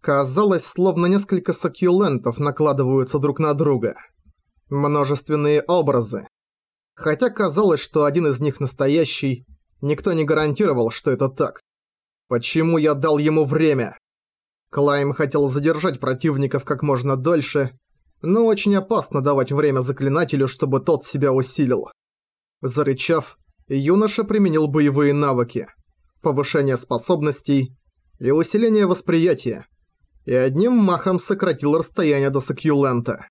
Казалось, словно несколько сакьюлентов накладываются друг на друга. Множественные образы. Хотя казалось, что один из них настоящий, никто не гарантировал, что это так. Почему я дал ему время? Клайм хотел задержать противников как можно дольше, но очень опасно давать время заклинателю, чтобы тот себя усилил. Зарычав, юноша применил боевые навыки, повышение способностей и усиление восприятия, и одним махом сократил расстояние до сакьюлента.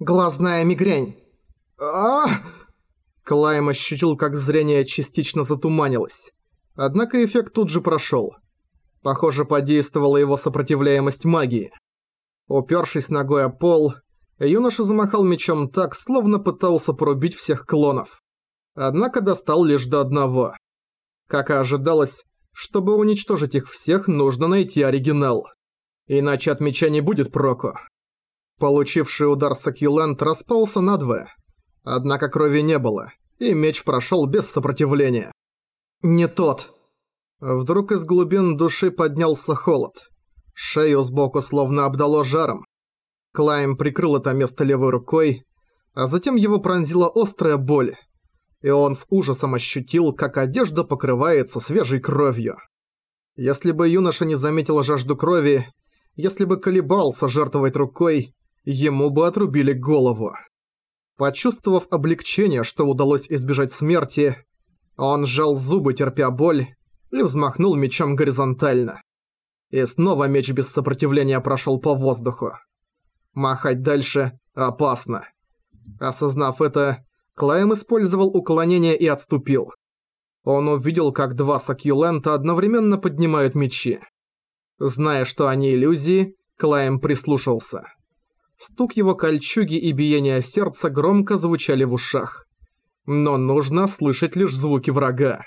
«Глазная мигрень!» а Клайм ощутил, как зрение частично затуманилось. Однако эффект тут же прошел. Похоже, подействовала его сопротивляемость магии. Упершись ногой о пол, юноша замахал мечом так, словно пытался порубить всех клонов. Однако достал лишь до одного. Как и ожидалось, чтобы уничтожить их всех, нужно найти оригинал. Иначе от меча не будет проку. Получивший удар Сакюленд распался надвое. Однако крови не было, и меч прошел без сопротивления. «Не тот!» Вдруг из глубин души поднялся холод. Шею сбоку словно обдало жаром. Клайм прикрыл это место левой рукой, а затем его пронзила острая боль. И он с ужасом ощутил, как одежда покрывается свежей кровью. Если бы юноша не заметил жажду крови, если бы колебался жертвовать рукой, ему бы отрубили голову. Почувствовав облегчение, что удалось избежать смерти, он сжал зубы, терпя боль, и взмахнул мечом горизонтально. И снова меч без сопротивления прошел по воздуху. Махать дальше опасно. Осознав это, Клайм использовал уклонение и отступил. Он увидел, как два сакьюлента одновременно поднимают мечи. Зная, что они иллюзии, Клайм прислушался. Стук его кольчуги и биение сердца громко звучали в ушах. Но нужно слышать лишь звуки врага.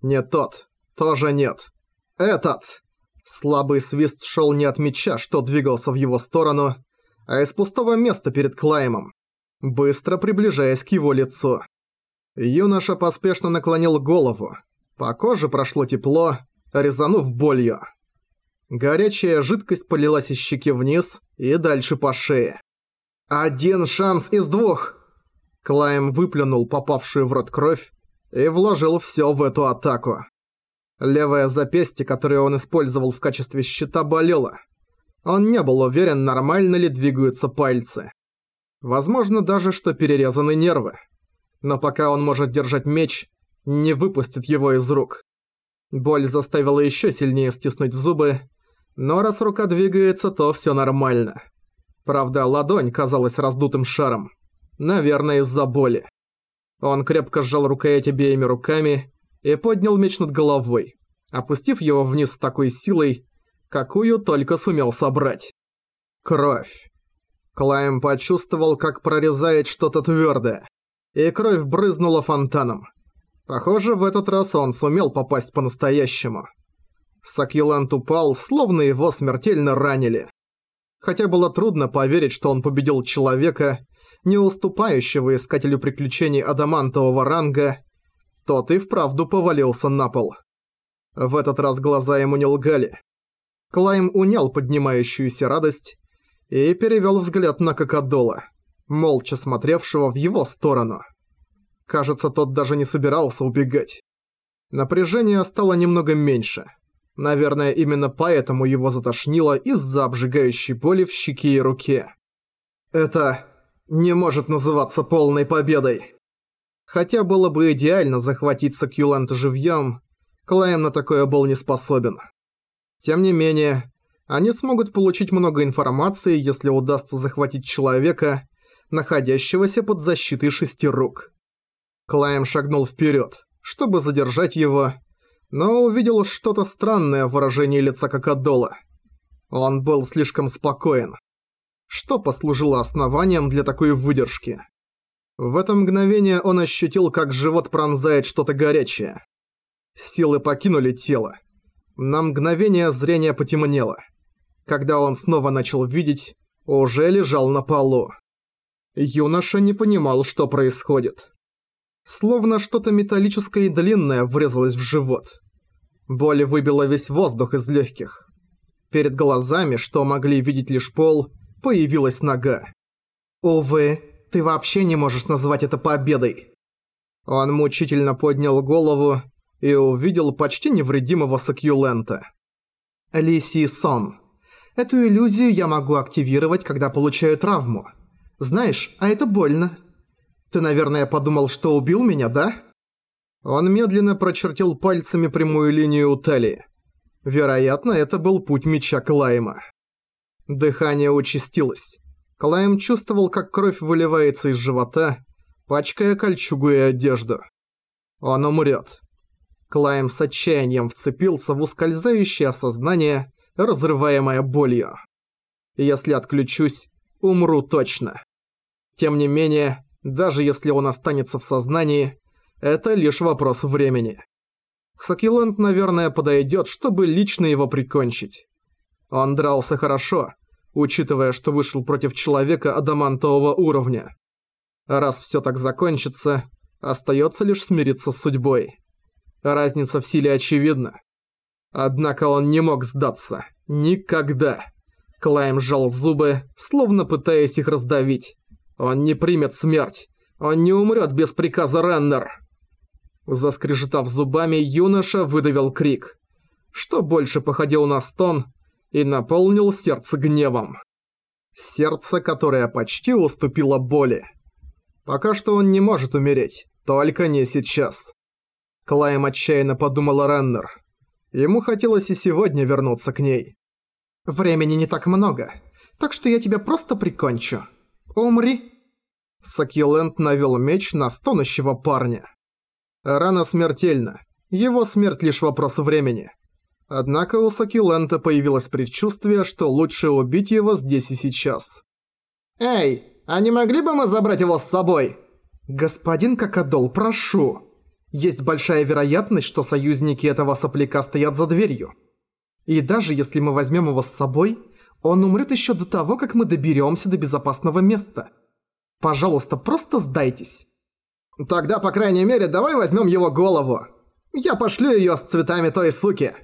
Не тот, тоже нет. Этот! Слабый свист шел не от меча, что двигался в его сторону, а из пустого места перед Клаймом, быстро приближаясь к его лицу. Юноша поспешно наклонил голову. По коже прошло тепло, резанув болью. Горячая жидкость полилась из щеки вниз и дальше по шее. «Один шанс из двух!» Клайм выплюнул попавшую в рот кровь и вложил все в эту атаку. Левое запястье, которое он использовал в качестве щита, болело. Он не был уверен, нормально ли двигаются пальцы. Возможно даже, что перерезаны нервы. Но пока он может держать меч, не выпустит его из рук. Боль заставила еще сильнее стиснуть зубы, но раз рука двигается, то все нормально. Правда, ладонь казалась раздутым шаром. Наверное, из-за боли. Он крепко сжал рукоять обеими руками и поднял меч над головой, опустив его вниз с такой силой, какую только сумел собрать. Кровь. Клайм почувствовал, как прорезает что-то твердое, и кровь брызнула фонтаном. Похоже, в этот раз он сумел попасть по-настоящему. Сакьюлант упал, словно его смертельно ранили. Хотя было трудно поверить, что он победил человека, не уступающего искателю приключений адамантового ранга, тот и вправду повалился на пол. В этот раз глаза ему не лгали. Клайм унял поднимающуюся радость и перевел взгляд на Кокодола, молча смотревшего в его сторону. Кажется, тот даже не собирался убегать. Напряжение стало немного меньше – Наверное, именно поэтому его затошнило из-за обжигающей боли в щеке и руке. Это не может называться полной победой. Хотя было бы идеально захватить Сакьюланта живьем, Клайм на такое был не способен. Тем не менее, они смогут получить много информации, если удастся захватить человека, находящегося под защитой шести рук. Клайм шагнул вперед, чтобы задержать его, но увидел что-то странное в выражении лица Кокодола. Он был слишком спокоен. Что послужило основанием для такой выдержки? В это мгновение он ощутил, как живот пронзает что-то горячее. Силы покинули тело. На мгновение зрение потемнело. Когда он снова начал видеть, уже лежал на полу. Юноша не понимал, что происходит. Словно что-то металлическое и длинное врезалось в живот. Боль выбила весь воздух из легких. Перед глазами, что могли видеть лишь пол, появилась нога. «Увы, ты вообще не можешь назвать это победой!» Он мучительно поднял голову и увидел почти невредимого Сакьюлента. Лиси Сон. Эту иллюзию я могу активировать, когда получаю травму. Знаешь, а это больно. Ты, наверное, подумал, что убил меня, да? Он медленно прочертил пальцами прямую линию у талии. Вероятно, это был путь меча Клайма. Дыхание участилось. Клайм чувствовал, как кровь выливается из живота, пачкая кольчугу и одежду. Он умрет. Клайм с отчаянием вцепился в ускользающее осознание, разрываемое болью. Если отключусь, умру точно. Тем не менее, даже если он останется в сознании, это лишь вопрос времени. Сакиленд, наверное, подойдет, чтобы лично его прикончить. Он дрался хорошо, учитывая, что вышел против человека адамантового уровня. Раз все так закончится, остается лишь смириться с судьбой. Разница в силе очевидна. Однако он не мог сдаться. Никогда. Клайм сжал зубы, словно пытаясь их раздавить. Он не примет смерть. Он не умрет без приказа Реннер. Заскрежетав зубами, юноша выдавил крик, что больше походил на стон и наполнил сердце гневом. Сердце, которое почти уступило боли. Пока что он не может умереть, только не сейчас. Клайм отчаянно подумал о Реннер. Ему хотелось и сегодня вернуться к ней. «Времени не так много, так что я тебя просто прикончу. Умри!» Сакьюленд навел меч на стонущего парня. Рана смертельна. Его смерть лишь вопрос времени. Однако у Сакюлента появилось предчувствие, что лучше убить его здесь и сейчас. «Эй, а не могли бы мы забрать его с собой?» «Господин Какадол, прошу. Есть большая вероятность, что союзники этого сопляка стоят за дверью. И даже если мы возьмем его с собой, он умрет еще до того, как мы доберемся до безопасного места. Пожалуйста, просто сдайтесь». Тогда, по крайней мере, давай возьмем его голову. Я пошлю ее с цветами той суки.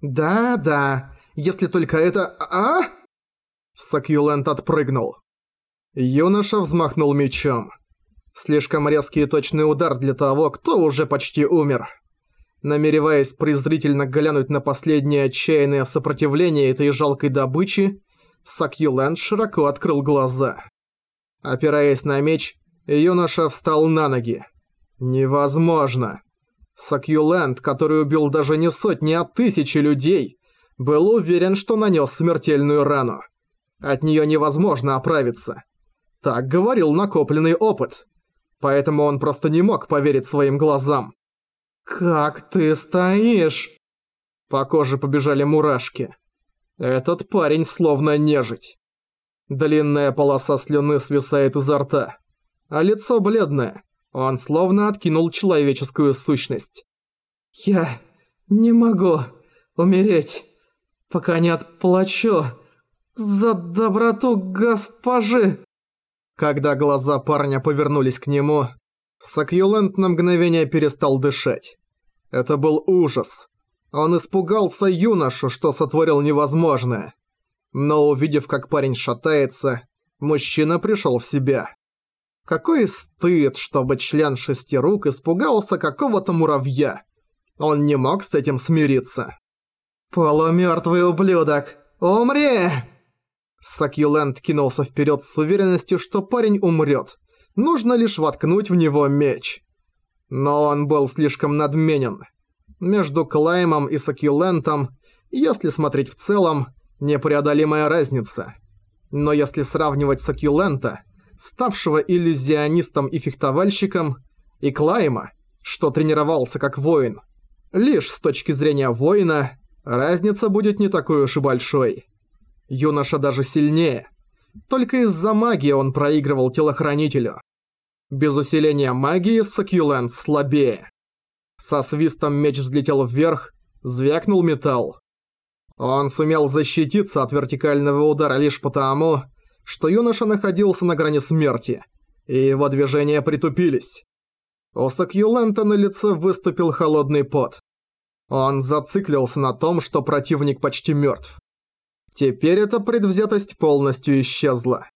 Да-да, если только это... А? Сакьюлент отпрыгнул. Юноша взмахнул мечом. Слишком резкий и точный удар для того, кто уже почти умер. Намереваясь презрительно глянуть на последнее отчаянное сопротивление этой жалкой добычи, Сакьюлент широко открыл глаза. Опираясь на меч, Юноша встал на ноги. Невозможно. Сакьюленд, который убил даже не сотни, а тысячи людей, был уверен, что нанес смертельную рану. От нее невозможно оправиться. Так говорил накопленный опыт. Поэтому он просто не мог поверить своим глазам. «Как ты стоишь?» По коже побежали мурашки. Этот парень словно нежить. Длинная полоса слюны свисает изо рта а лицо бледное. Он словно откинул человеческую сущность. «Я не могу умереть, пока не отплачу за доброту госпожи!» Когда глаза парня повернулись к нему, Сакьюлент на мгновение перестал дышать. Это был ужас. Он испугался юношу, что сотворил невозможное. Но увидев, как парень шатается, мужчина пришел в себя. Какой стыд, чтобы член шести рук испугался какого-то муравья. Он не мог с этим смириться. «Полумёртвый ублюдок! Умри!» Сакьюленд кинулся вперед с уверенностью, что парень умрет. Нужно лишь воткнуть в него меч. Но он был слишком надменен. Между Клаймом и Сакьюлентом, если смотреть в целом, непреодолимая разница. Но если сравнивать Сакьюлента, ставшего иллюзионистом и фехтовальщиком, и Клайма, что тренировался как воин. Лишь с точки зрения воина, разница будет не такой уж и большой. Юноша даже сильнее. Только из-за магии он проигрывал телохранителю. Без усиления магии Сакьюленд слабее. Со свистом меч взлетел вверх, звякнул металл. Он сумел защититься от вертикального удара лишь потому, что юноша находился на грани смерти, и его движения притупились. У Сакьюлента на лице выступил холодный пот. Он зациклился на том, что противник почти мертв. Теперь эта предвзятость полностью исчезла.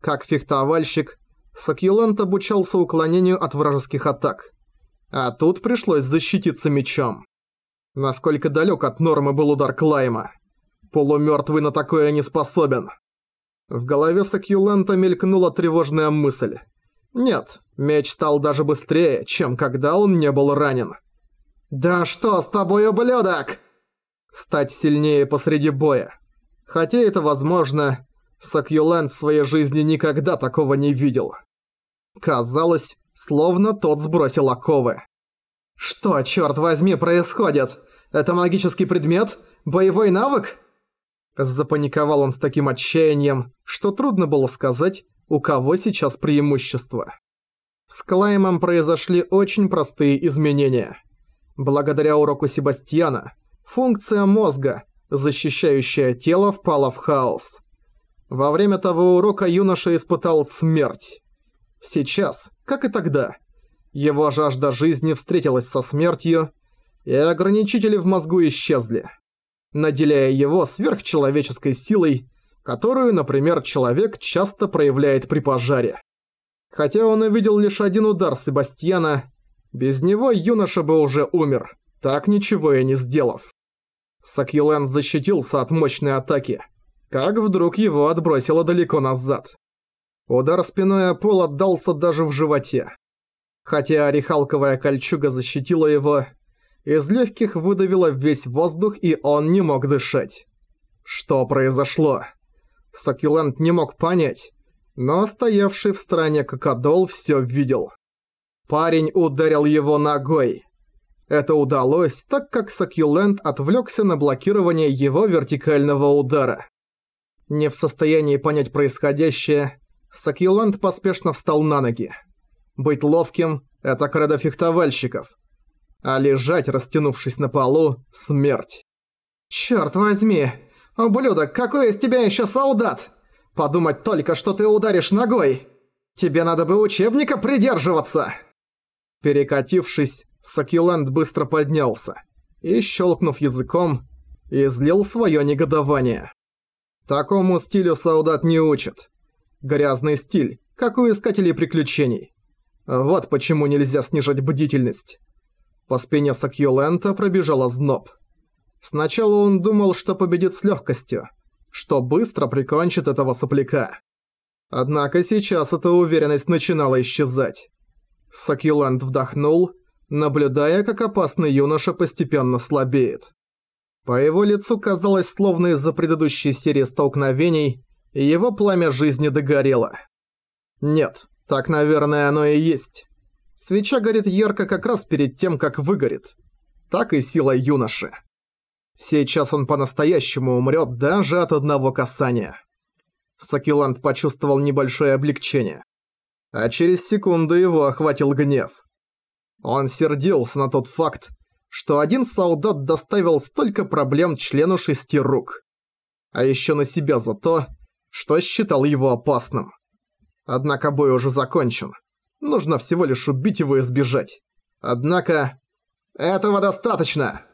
Как фехтовальщик, Сакьюлент обучался уклонению от вражеских атак. А тут пришлось защититься мечом. Насколько далек от нормы был удар Клайма. Полумёртвый на такое не способен. В голове Сакьюлента мелькнула тревожная мысль. Нет, меч стал даже быстрее, чем когда он не был ранен. «Да что с тобой, ублюдок?» Стать сильнее посреди боя. Хотя это возможно, Сакьюлент в своей жизни никогда такого не видел. Казалось, словно тот сбросил оковы. «Что, черт возьми, происходит? Это магический предмет? Боевой навык?» Запаниковал он с таким отчаянием, что трудно было сказать, у кого сейчас преимущество. С Клаймом произошли очень простые изменения. Благодаря уроку Себастьяна, функция мозга, защищающая тело, впала в хаос. Во время того урока юноша испытал смерть. Сейчас, как и тогда, его жажда жизни встретилась со смертью, и ограничители в мозгу исчезли наделяя его сверхчеловеческой силой, которую, например, человек часто проявляет при пожаре. Хотя он увидел лишь один удар Себастьяна, без него юноша бы уже умер, так ничего и не сделав. Сакьюлен защитился от мощной атаки, как вдруг его отбросило далеко назад. Удар спиной о пол отдался даже в животе. Хотя орехалковая кольчуга защитила его, из легких выдавило весь воздух, и он не мог дышать. Что произошло? Сакюлент не мог понять, но стоявший в стороне Кокодол все видел. Парень ударил его ногой. Это удалось, так как Сакюлент отвлекся на блокирование его вертикального удара. Не в состоянии понять происходящее, Сакюлент поспешно встал на ноги. Быть ловким – это кредо фехтовальщиков – а лежать, растянувшись на полу, смерть. «Чёрт возьми! Ублюдок, какой из тебя ещё солдат? Подумать только, что ты ударишь ногой! Тебе надо бы учебника придерживаться!» Перекатившись, Сакюленд быстро поднялся и, щелкнув языком, излил своё негодование. Такому стилю солдат не учат. Грязный стиль, как у искателей приключений. Вот почему нельзя снижать бдительность. По спине Сакьюлента пробежала зноб. Сначала он думал, что победит с легкостью, что быстро прикончит этого сопляка. Однако сейчас эта уверенность начинала исчезать. Сакьюлент вдохнул, наблюдая, как опасный юноша постепенно слабеет. По его лицу казалось, словно из-за предыдущей серии столкновений, его пламя жизни догорело. Нет, так, наверное, оно и есть. Свеча горит ярко как раз перед тем, как выгорит. Так и сила юноши. Сейчас он по-настоящему умрет даже от одного касания. Сакиланд почувствовал небольшое облегчение. А через секунду его охватил гнев. Он сердился на тот факт, что один солдат доставил столько проблем члену шести рук. А еще на себя за то, что считал его опасным. Однако бой уже закончен. Нужно всего лишь убить его и сбежать. Однако... Этого достаточно!